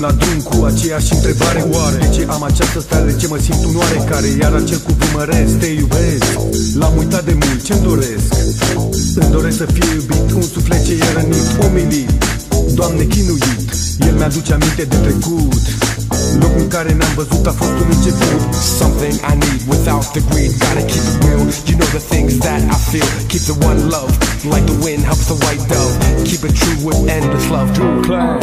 la drum cu aceeași întrebare. Oare de ce am această stare, de ce mă simt un oarecare? Iar acel cuvânt măresc, te iubesc. L-am uitat de mult, ce-mi doresc? Îmi doresc să fie iubit, un suflet ce e rănit, umilit Doamne chinuit, el mi-aduce aminte de trecut. Locul în care ne-am văzut a fost un început. Something I need without the greed Gotta keep it that I feel Keep the one love, like the wind helps the white dove. Keep it true with endless love, Drew Clan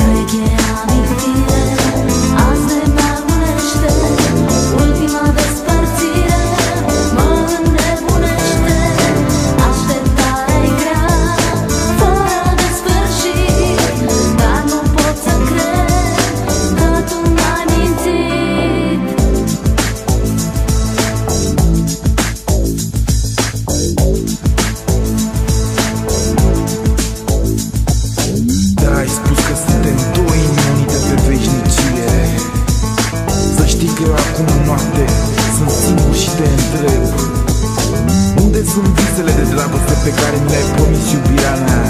sunt visele de dragoste pe care mi le-ai promis iubirea mea?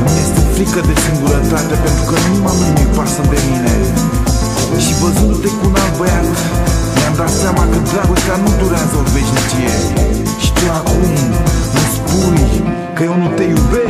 Îmi este frică de singurătate pentru că nimănui nu-i pasă de mine. Și văzându-te cu un alt băiat Mi-am dat seama că dragostea nu durează o veșnicie. Și tu acum îmi spui că eu nu te iubesc. O veche amintire